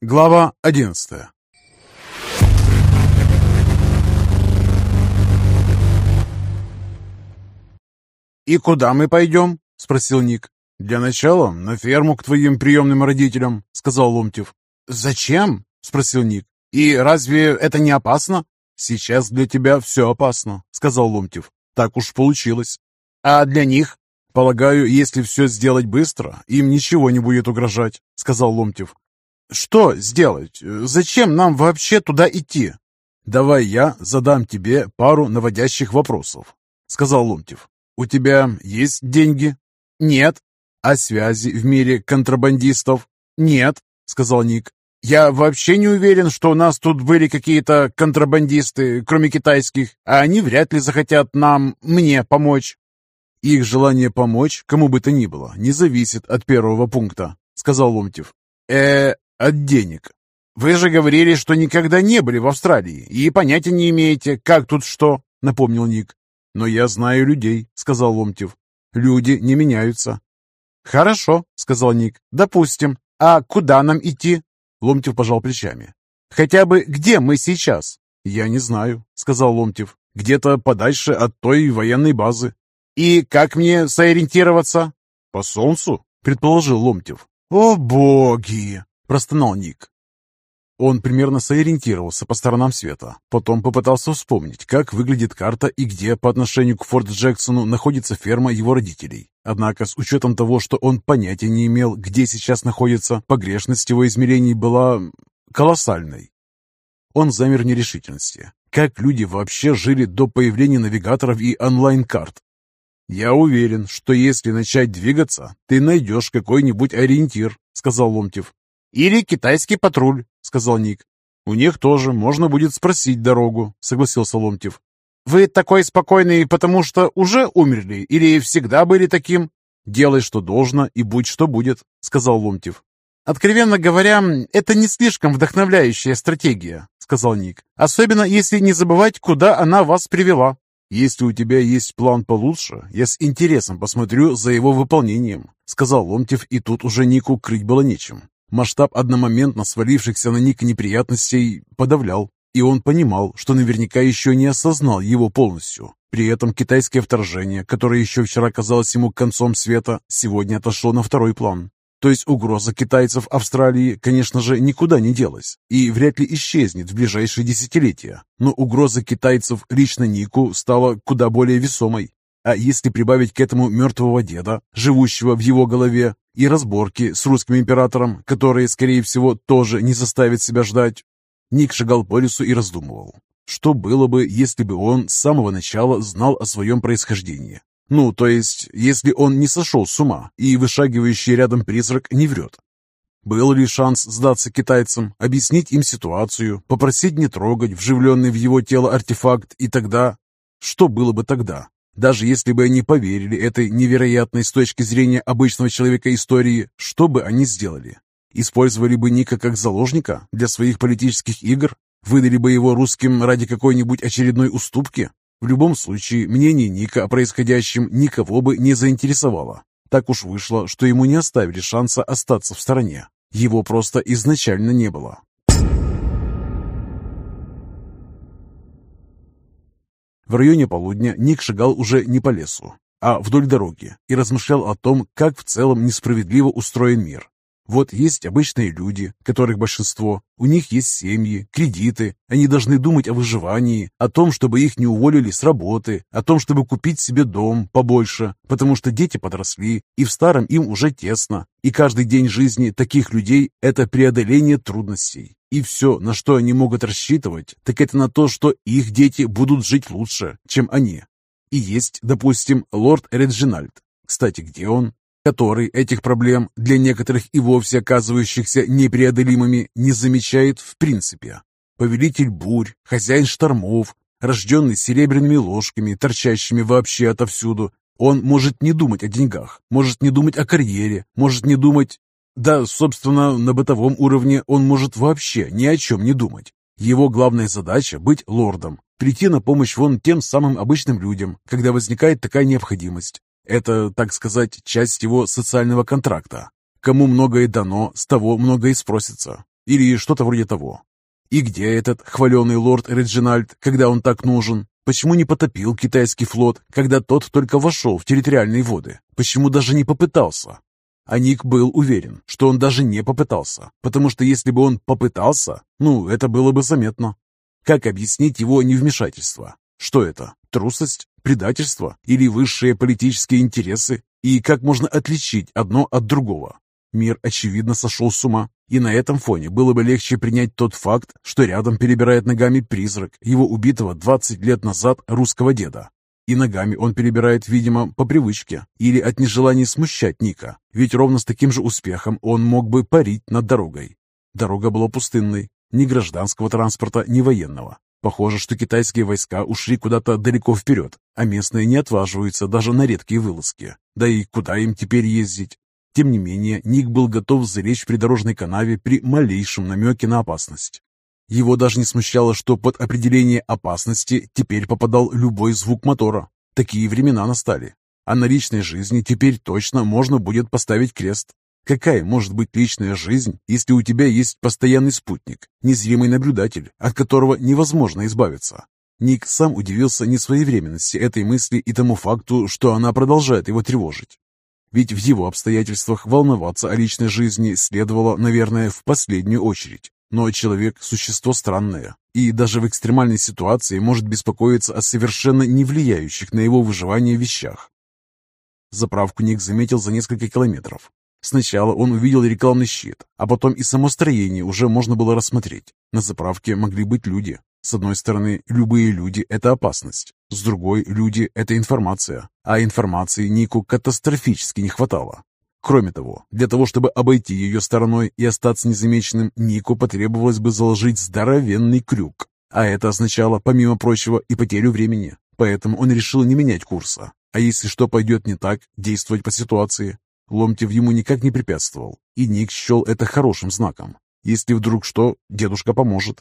Глава одиннадцатая «И куда мы пойдем?» — спросил Ник. «Для начала на ферму к твоим приемным родителям», — сказал Ломтев. «Зачем?» — спросил Ник. «И разве это не опасно?» «Сейчас для тебя все опасно», — сказал Ломтев. «Так уж получилось». «А для них?» «Полагаю, если все сделать быстро, им ничего не будет угрожать», — сказал Ломтев. «Что сделать? Зачем нам вообще туда идти?» «Давай я задам тебе пару наводящих вопросов», — сказал Ломтев. «У тебя есть деньги?» «Нет». «А связи в мире контрабандистов?» «Нет», — сказал Ник. «Я вообще не уверен, что у нас тут были какие-то контрабандисты, кроме китайских, а они вряд ли захотят нам, мне помочь». «Их желание помочь, кому бы то ни было, не зависит от первого пункта», — сказал Ломтев. э от денег. Вы же говорили, что никогда не были в Австралии и понятия не имеете, как тут что, напомнил Ник. Но я знаю людей, сказал Ломтев. Люди не меняются. Хорошо, сказал Ник. Допустим. А куда нам идти? Ломтев пожал плечами. Хотя бы где мы сейчас? Я не знаю, сказал Ломтев. Где-то подальше от той военной базы. И как мне сориентироваться? По солнцу, предположил Ломтев. О боги! Простонал Ник. Он примерно сориентировался по сторонам света. Потом попытался вспомнить, как выглядит карта и где по отношению к Форт Джексону находится ферма его родителей. Однако, с учетом того, что он понятия не имел, где сейчас находится, погрешность его измерений была колоссальной. Он замер в нерешительности. Как люди вообще жили до появления навигаторов и онлайн-карт? «Я уверен, что если начать двигаться, ты найдешь какой-нибудь ориентир», — сказал Ломтев. «Или китайский патруль», — сказал Ник. «У них тоже можно будет спросить дорогу», — согласился Ломтев. «Вы такой спокойный, потому что уже умерли или всегда были таким?» «Делай, что должно, и будь, что будет», — сказал Ломтев. «Откровенно говоря, это не слишком вдохновляющая стратегия», — сказал Ник. «Особенно, если не забывать, куда она вас привела». «Если у тебя есть план получше, я с интересом посмотрю за его выполнением», — сказал Ломтев, и тут уже Нику крыть было нечем. Масштаб одномоментно свалившихся на Ник неприятностей подавлял, и он понимал, что наверняка еще не осознал его полностью. При этом китайское вторжение, которое еще вчера казалось ему концом света, сегодня отошло на второй план. То есть угроза китайцев Австралии, конечно же, никуда не делась и вряд ли исчезнет в ближайшие десятилетия. Но угроза китайцев лично Нику стала куда более весомой. А если прибавить к этому мертвого деда, живущего в его голове, и разборки с русским императором, которые, скорее всего, тоже не заставят себя ждать, Ник шагал по лесу и раздумывал. Что было бы, если бы он с самого начала знал о своем происхождении? Ну, то есть, если он не сошел с ума, и вышагивающий рядом призрак не врет. Был ли шанс сдаться китайцам, объяснить им ситуацию, попросить не трогать вживленный в его тело артефакт, и тогда... Что было бы тогда? Даже если бы они поверили этой невероятной с точки зрения обычного человека истории, что бы они сделали? Использовали бы Ника как заложника для своих политических игр? Выдали бы его русским ради какой-нибудь очередной уступки? В любом случае, мнение Ника о происходящем никого бы не заинтересовало. Так уж вышло, что ему не оставили шанса остаться в стороне. Его просто изначально не было. В районе полудня Ник шагал уже не по лесу, а вдоль дороги и размышлял о том, как в целом несправедливо устроен мир. Вот есть обычные люди, которых большинство, у них есть семьи, кредиты, они должны думать о выживании, о том, чтобы их не уволили с работы, о том, чтобы купить себе дом побольше, потому что дети подросли, и в старом им уже тесно, и каждый день жизни таких людей – это преодоление трудностей. И все, на что они могут рассчитывать, так это на то, что их дети будут жить лучше, чем они. И есть, допустим, лорд Реджинальд. Кстати, где он? Который этих проблем, для некоторых и вовсе оказывающихся непреодолимыми, не замечает в принципе. Повелитель бурь, хозяин штормов, рожденный серебряными ложками, торчащими вообще отовсюду, он может не думать о деньгах, может не думать о карьере, может не думать... Да, собственно, на бытовом уровне он может вообще ни о чем не думать. Его главная задача – быть лордом, прийти на помощь вон тем самым обычным людям, когда возникает такая необходимость. Это, так сказать, часть его социального контракта. Кому многое дано, с того многое спросится. или что-то вроде того. И где этот хваленый лорд Реджинальд, когда он так нужен? Почему не потопил китайский флот, когда тот только вошел в территориальные воды? Почему даже не попытался? А Ник был уверен, что он даже не попытался, потому что если бы он попытался, ну, это было бы заметно. Как объяснить его невмешательство? Что это? Трусость? Предательство? Или высшие политические интересы? И как можно отличить одно от другого? Мир, очевидно, сошел с ума, и на этом фоне было бы легче принять тот факт, что рядом перебирает ногами призрак его убитого 20 лет назад русского деда. И ногами он перебирает, видимо, по привычке или от нежелания смущать Ника, ведь ровно с таким же успехом он мог бы парить над дорогой. Дорога была пустынной, ни гражданского транспорта, ни военного. Похоже, что китайские войска ушли куда-то далеко вперед, а местные не отваживаются даже на редкие вылазки. Да и куда им теперь ездить? Тем не менее, Ник был готов залечь в придорожной канаве при малейшем намеке на опасность. Его даже не смущало, что под определение опасности теперь попадал любой звук мотора. Такие времена настали. А на личной жизни теперь точно можно будет поставить крест. Какая может быть личная жизнь, если у тебя есть постоянный спутник, незримый наблюдатель, от которого невозможно избавиться? Ник сам удивился несвоевременности этой мысли и тому факту, что она продолжает его тревожить. Ведь в его обстоятельствах волноваться о личной жизни следовало, наверное, в последнюю очередь. Но человек – существо странное, и даже в экстремальной ситуации может беспокоиться о совершенно не влияющих на его выживание вещах. Заправку Ник заметил за несколько километров. Сначала он увидел рекламный щит, а потом и само строение уже можно было рассмотреть. На заправке могли быть люди. С одной стороны, любые люди – это опасность. С другой, люди – это информация. А информации Нику катастрофически не хватало. Кроме того, для того, чтобы обойти ее стороной и остаться незамеченным, Нику потребовалось бы заложить здоровенный крюк. А это означало, помимо прочего, и потерю времени. Поэтому он решил не менять курса. А если что пойдет не так, действовать по ситуации. Ломтев ему никак не препятствовал, и Ник счел это хорошим знаком. Если вдруг что, дедушка поможет.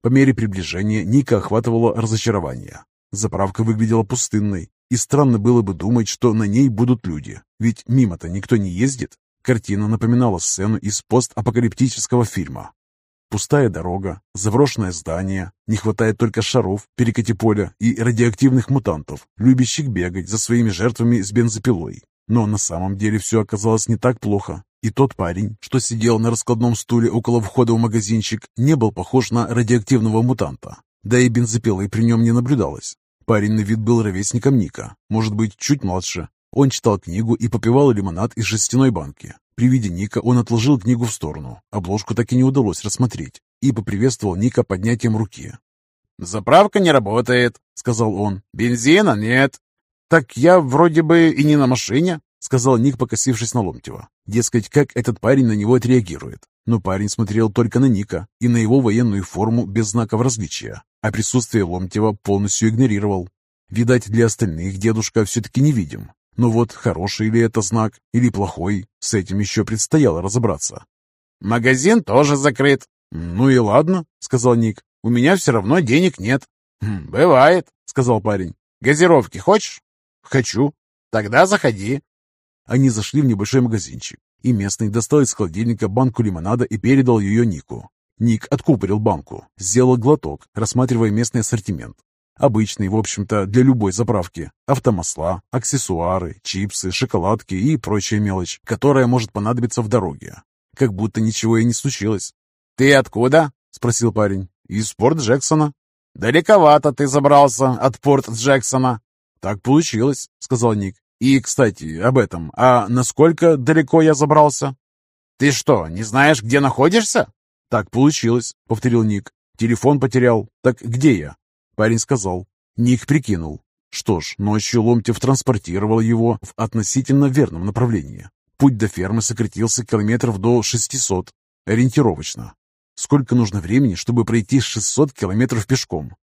По мере приближения Ника охватывало разочарование. Заправка выглядела пустынной, и странно было бы думать, что на ней будут люди, ведь мимо-то никто не ездит. Картина напоминала сцену из постапокалиптического фильма. Пустая дорога, заброшенное здание, не хватает только шаров, перекати поля и радиоактивных мутантов, любящих бегать за своими жертвами с бензопилой. Но на самом деле все оказалось не так плохо. И тот парень, что сидел на раскладном стуле около входа в магазинчик, не был похож на радиоактивного мутанта. Да и бензопилы при нем не наблюдалось. Парень на вид был ровесником Ника, может быть, чуть младше. Он читал книгу и попивал лимонад из жестяной банки. При виде Ника он отложил книгу в сторону. Обложку так и не удалось рассмотреть. И поприветствовал Ника поднятием руки. «Заправка не работает», — сказал он. «Бензина нет. «Так я вроде бы и не на машине», — сказал Ник, покосившись на Ломтева. Дескать, как этот парень на него отреагирует. Но парень смотрел только на Ника и на его военную форму без знаков различия, а присутствие Ломтева полностью игнорировал. Видать, для остальных дедушка все-таки невидим. Но вот хороший ли это знак или плохой, с этим еще предстояло разобраться. «Магазин тоже закрыт». «Ну и ладно», — сказал Ник. «У меня все равно денег нет». «Хм, «Бывает», — сказал парень. «Газировки хочешь?» «Хочу». «Тогда заходи». Они зашли в небольшой магазинчик, и местный достал из холодильника банку лимонада и передал ее Нику. Ник откупорил банку, сделал глоток, рассматривая местный ассортимент. Обычный, в общем-то, для любой заправки. Автомасла, аксессуары, чипсы, шоколадки и прочая мелочь, которая может понадобиться в дороге. Как будто ничего и не случилось. «Ты откуда?» — спросил парень. «Из Порт Джексона». «Далековато ты забрался от Порт Джексона». «Так получилось», — сказал Ник. «И, кстати, об этом. А насколько далеко я забрался?» «Ты что, не знаешь, где находишься?» «Так получилось», — повторил Ник. «Телефон потерял. Так где я?» Парень сказал. Ник прикинул. Что ж, ночью Ломтев транспортировал его в относительно верном направлении. Путь до фермы сократился километров до 600, ориентировочно. Сколько нужно времени, чтобы пройти 600 километров пешком?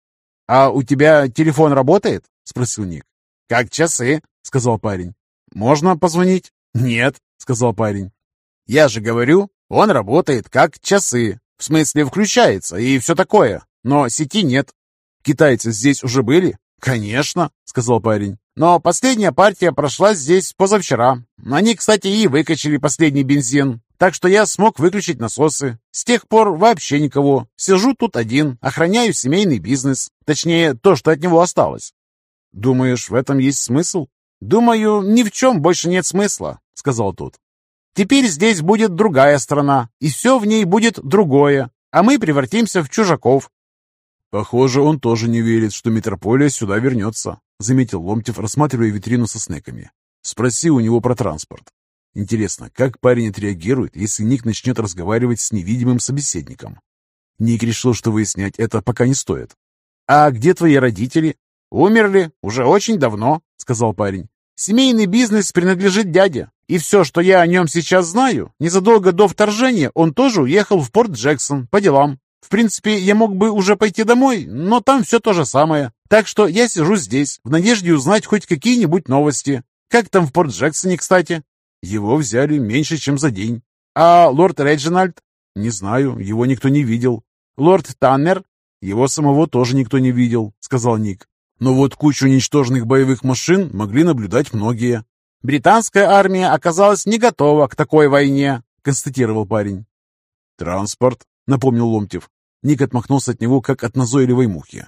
«А у тебя телефон работает?» — спросил Ник. «Как часы», — сказал парень. «Можно позвонить?» «Нет», — сказал парень. «Я же говорю, он работает как часы. В смысле, включается и все такое. Но сети нет. Китайцы здесь уже были?» «Конечно», — сказал парень. «Но последняя партия прошла здесь позавчера. Они, кстати, и выкачали последний бензин. так что я смог выключить насосы. С тех пор вообще никого. Сижу тут один, охраняю семейный бизнес. Точнее, то, что от него осталось. Думаешь, в этом есть смысл? Думаю, ни в чем больше нет смысла, сказал тот. Теперь здесь будет другая страна, и все в ней будет другое, а мы превратимся в чужаков. Похоже, он тоже не верит, что метрополия сюда вернется, заметил Ломтев, рассматривая витрину со снеками. Спроси у него про транспорт. Интересно, как парень отреагирует, если Ник начнет разговаривать с невидимым собеседником? Ник решил, что выяснять это пока не стоит. «А где твои родители?» «Умерли уже очень давно», — сказал парень. «Семейный бизнес принадлежит дяде, и все, что я о нем сейчас знаю, незадолго до вторжения он тоже уехал в Порт Джексон по делам. В принципе, я мог бы уже пойти домой, но там все то же самое. Так что я сижу здесь, в надежде узнать хоть какие-нибудь новости. Как там в Порт Джексоне, кстати?» Его взяли меньше, чем за день. А лорд Реджинальд? Не знаю, его никто не видел. Лорд Таннер? Его самого тоже никто не видел, сказал Ник. Но вот кучу уничтоженных боевых машин могли наблюдать многие. Британская армия оказалась не готова к такой войне, констатировал парень. Транспорт, напомнил Ломтев. Ник отмахнулся от него, как от назойливой мухи.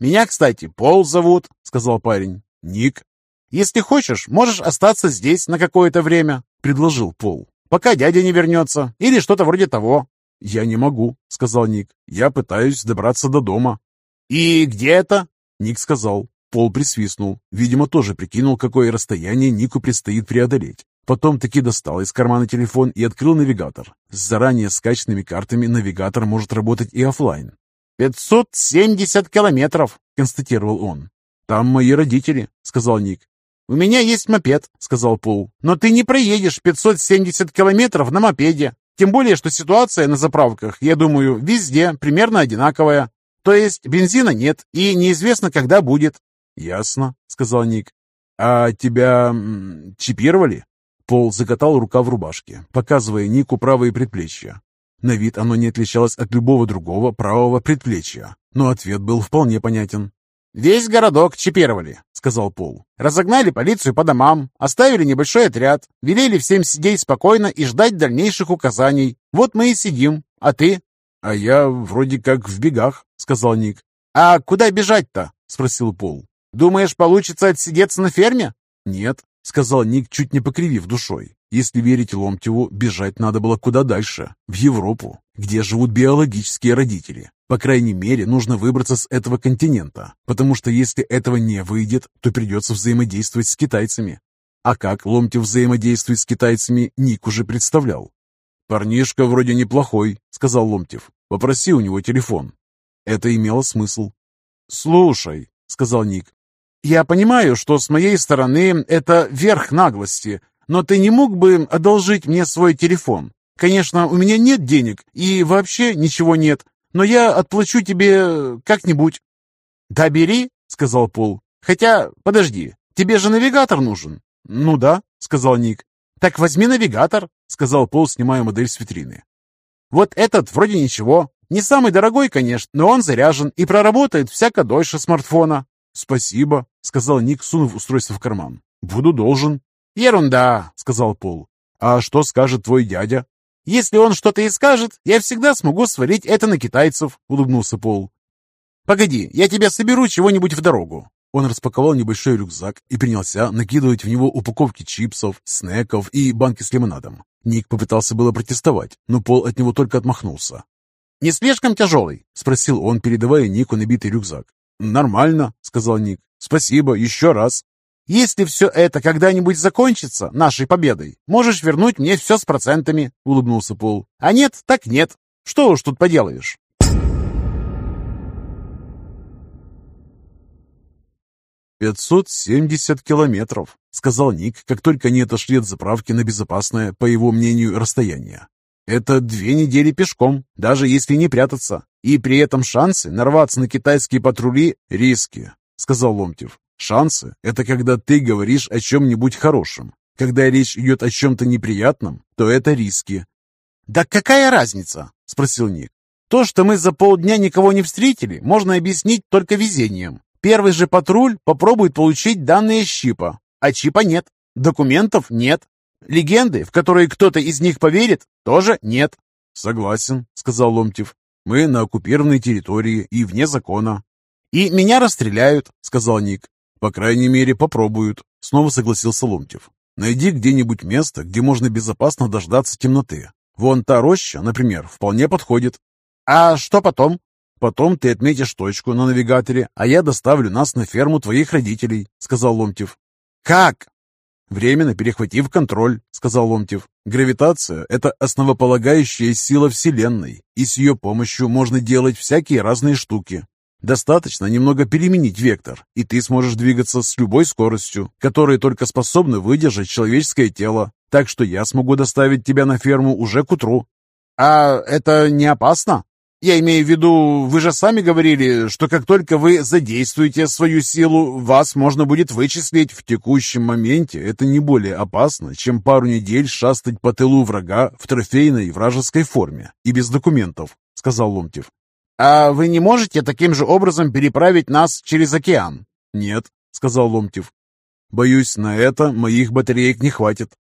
«Меня, кстати, Пол зовут», — сказал парень. «Ник», «Если хочешь, можешь остаться здесь на какое-то время», — предложил Пол, «пока дядя не вернется, или что-то вроде того». «Я не могу», — сказал Ник. «Я пытаюсь добраться до дома». «И где это?» Ник сказал. Пол присвистнул. Видимо, тоже прикинул, какое расстояние Нику предстоит преодолеть. Потом таки достал из кармана телефон и открыл навигатор. С заранее скачанными картами навигатор может работать и офлайн. «Пятьсот семьдесят километров», — констатировал он. «Там мои родители», — сказал Ник. «У меня есть мопед», — сказал Пол. «Но ты не проедешь 570 километров на мопеде. Тем более, что ситуация на заправках, я думаю, везде примерно одинаковая. То есть бензина нет, и неизвестно, когда будет». «Ясно», — сказал Ник. «А тебя чипировали?» Пол закатал рука в рубашке, показывая Нику правое предплечье. На вид оно не отличалось от любого другого правого предплечья, но ответ был вполне понятен. «Весь городок чипировали», — сказал Пол. «Разогнали полицию по домам, оставили небольшой отряд, велели всем сидеть спокойно и ждать дальнейших указаний. Вот мы и сидим. А ты?» «А я вроде как в бегах», — сказал Ник. «А куда бежать-то?» — спросил Пол. «Думаешь, получится отсидеться на ферме?» «Нет», — сказал Ник, чуть не покривив душой. Если верить Ломтеву, бежать надо было куда дальше, в Европу, где живут биологические родители. По крайней мере, нужно выбраться с этого континента, потому что если этого не выйдет, то придется взаимодействовать с китайцами. А как Ломтев взаимодействует с китайцами, Ник уже представлял. «Парнишка вроде неплохой», — сказал Ломтев. «Попроси у него телефон». Это имело смысл. «Слушай», — сказал Ник, — «я понимаю, что с моей стороны это верх наглости, но ты не мог бы одолжить мне свой телефон? Конечно, у меня нет денег и вообще ничего нет, но я отплачу тебе как-нибудь». «Да бери», — сказал Пол. «Хотя, подожди, тебе же навигатор нужен». «Ну да», — сказал Ник. «Так возьми навигатор», — сказал Пол, снимая модель с витрины. «Вот этот вроде ничего. Не самый дорогой, конечно, но он заряжен и проработает всяко дольше смартфона». «Спасибо», — сказал Ник, сунув устройство в карман. «Буду должен». «Ерунда», — сказал Пол. «А что скажет твой дядя?» «Если он что-то и скажет, я всегда смогу свалить это на китайцев», — улыбнулся Пол. «Погоди, я тебя соберу чего-нибудь в дорогу». Он распаковал небольшой рюкзак и принялся накидывать в него упаковки чипсов, снеков и банки с лимонадом. Ник попытался было протестовать, но Пол от него только отмахнулся. «Не слишком тяжелый?» — спросил он, передавая Нику набитый рюкзак. «Нормально», — сказал Ник. «Спасибо, еще раз». Если все это когда-нибудь закончится нашей победой, можешь вернуть мне все с процентами», — улыбнулся Пол. «А нет, так нет. Что уж тут поделаешь». «Пятьсот семьдесят километров», — сказал Ник, как только они отошли от заправки на безопасное, по его мнению, расстояние. «Это две недели пешком, даже если не прятаться. И при этом шансы нарваться на китайские патрули — риски», — сказал Ломтев. Шансы – это когда ты говоришь о чем-нибудь хорошем. Когда речь идет о чем-то неприятном, то это риски. «Да какая разница?» – спросил Ник. «То, что мы за полдня никого не встретили, можно объяснить только везением. Первый же патруль попробует получить данные с чипа, а чипа нет, документов нет. Легенды, в которые кто-то из них поверит, тоже нет. Согласен, сказал Ломтев. Мы на оккупированной территории и вне закона. И меня расстреляют, сказал Ник. По крайней мере, попробуют, снова согласился Ломтев. Найди где-нибудь место, где можно безопасно дождаться темноты. Вон та роща, например, вполне подходит. А что потом? Потом ты отметишь точку на навигаторе, а я доставлю нас на ферму твоих родителей, сказал Ломтев. Как? Временно перехватив контроль, сказал Ломтев. Гравитация – это основополагающая сила Вселенной, и с ее помощью можно делать всякие разные штуки. Достаточно немного переменить вектор, и ты сможешь двигаться с любой скоростью, которой только способно выдержать человеческое тело. Так что я смогу доставить тебя на ферму уже к утру. А это не опасно? Я имею в виду, вы же сами говорили, что как только вы задействуете свою силу, вас можно будет вычислить. В текущем моменте это не более опасно, чем пару недель шастать по тылу врага в трофейной вражеской форме и без документов, сказал Ломтев. «А вы не можете таким же образом переправить нас через океан?» «Нет», — сказал Ломтев. «Боюсь, на это моих батареек не хватит».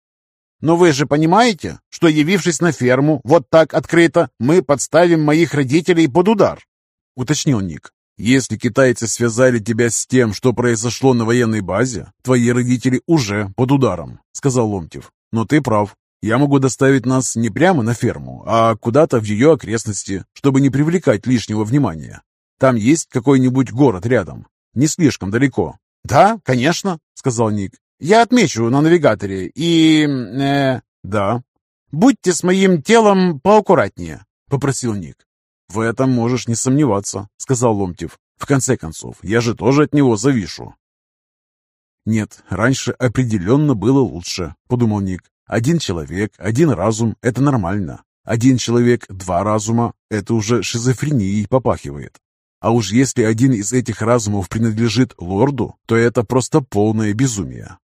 «Но вы же понимаете, что, явившись на ферму вот так открыто, мы подставим моих родителей под удар?» — уточнил Ник. «Если китайцы связали тебя с тем, что произошло на военной базе, твои родители уже под ударом», — сказал Ломтев. «Но ты прав. Я могу доставить нас не прямо на ферму, а куда-то в ее окрестности, чтобы не привлекать лишнего внимания. Там есть какой-нибудь город рядом, не слишком далеко. «Да, конечно», — сказал Ник. «Я отмечу на навигаторе и... Э, да». «Будьте с моим телом поаккуратнее», — попросил Ник. «В этом можешь не сомневаться», — сказал Ломтев. «В конце концов, я же тоже от него завишу». «Нет, раньше определенно было лучше», — подумал Ник. Один человек, один разум – это нормально. Один человек, два разума – это уже шизофренией попахивает. А уж если один из этих разумов принадлежит лорду, то это просто полное безумие.